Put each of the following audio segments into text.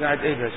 قاعد إيه بس؟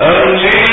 only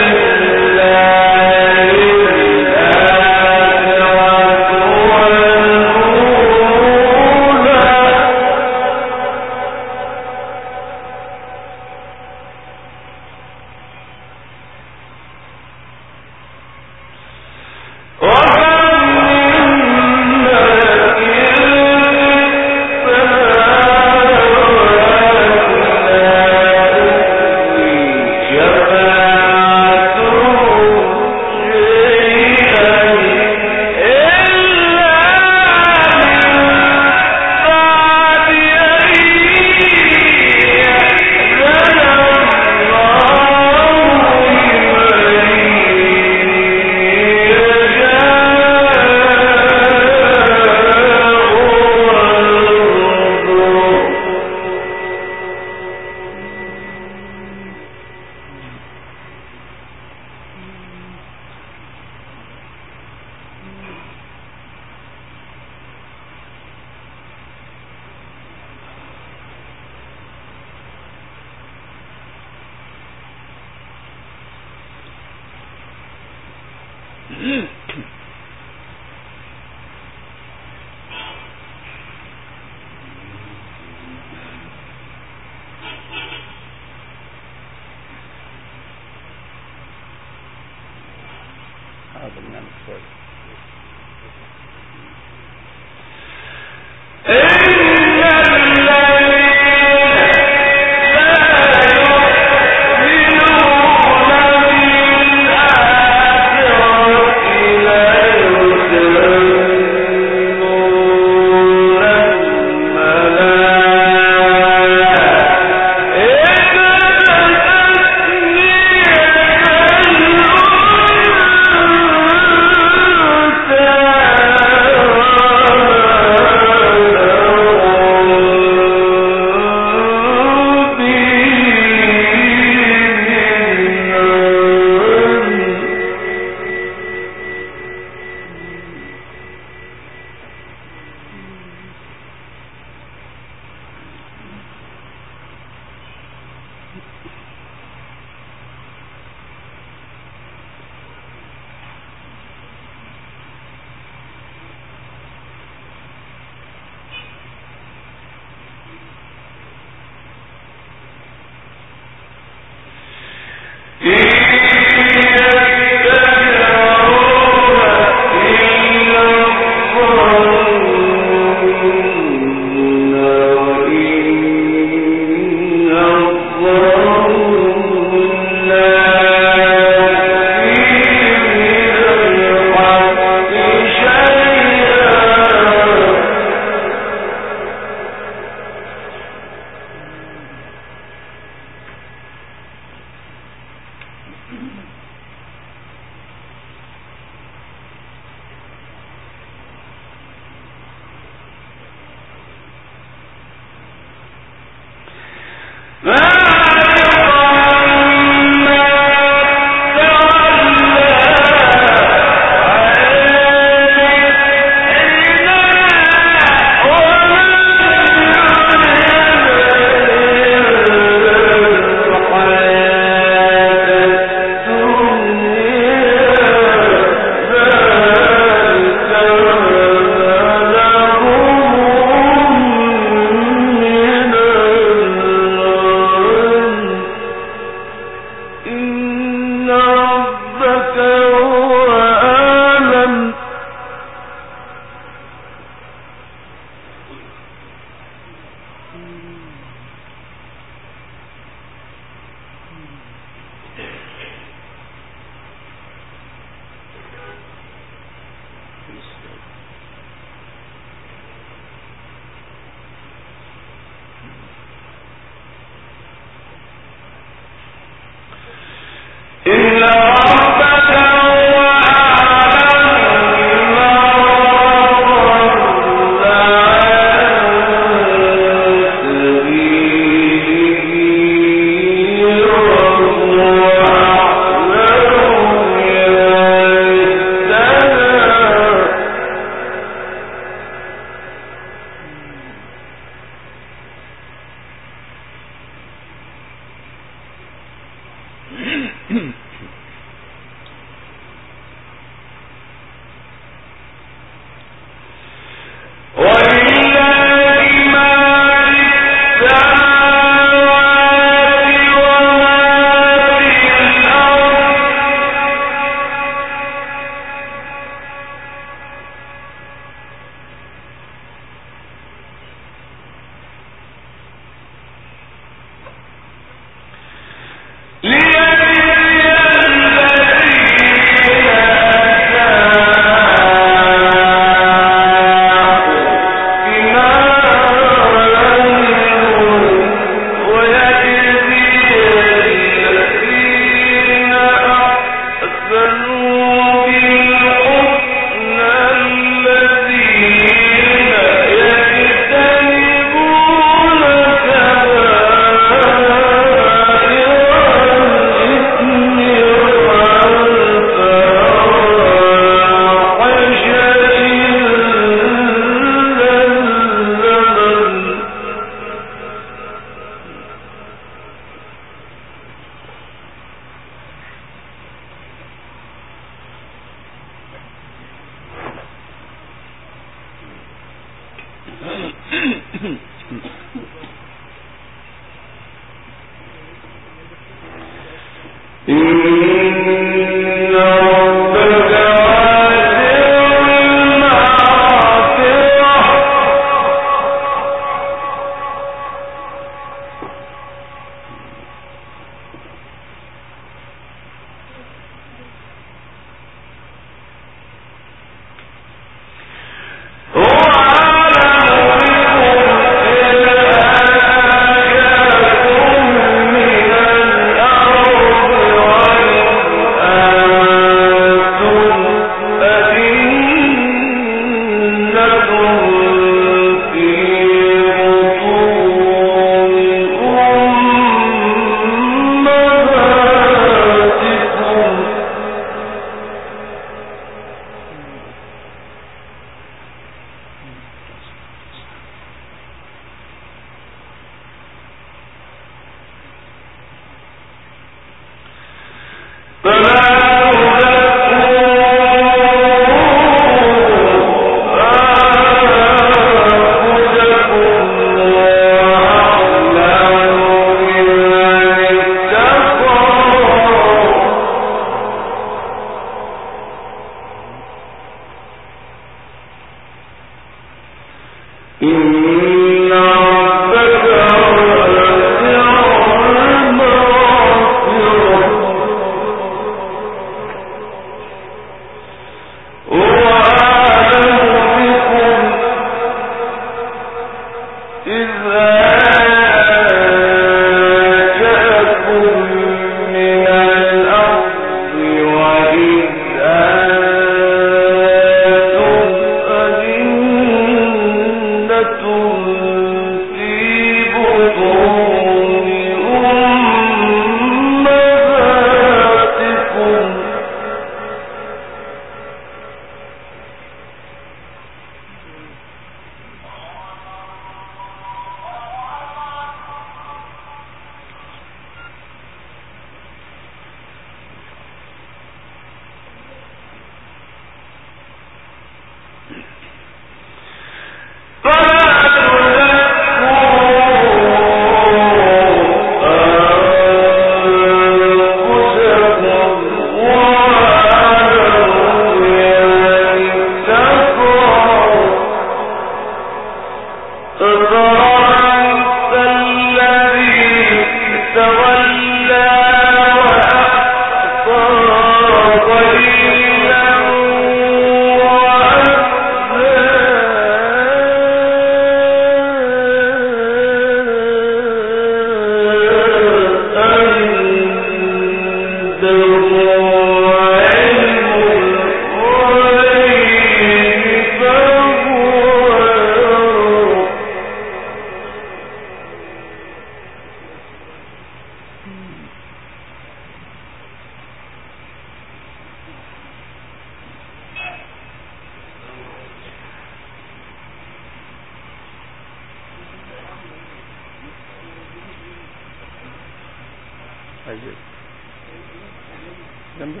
جانتے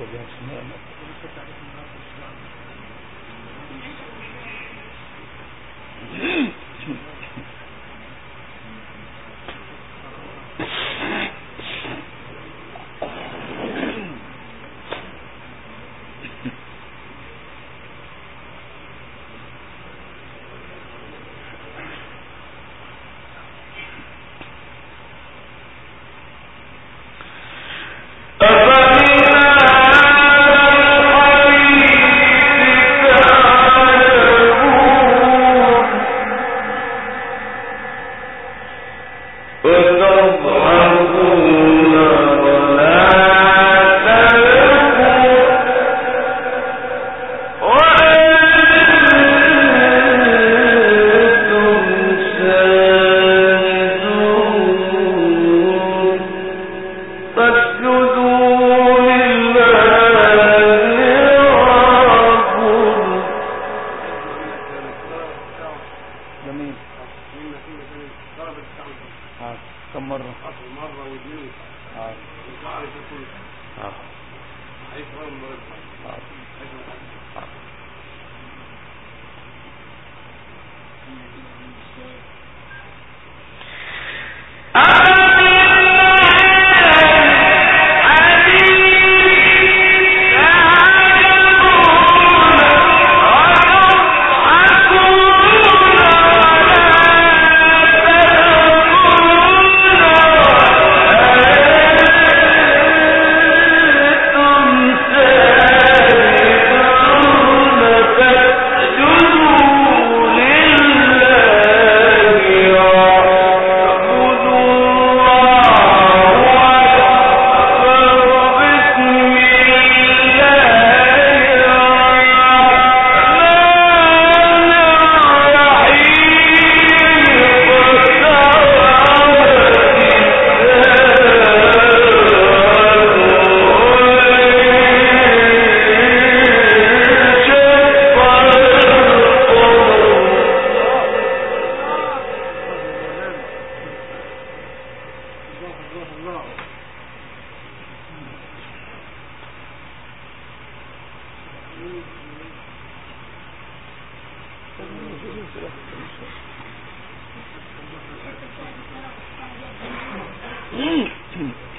podemos. Não, não. Thank you. ها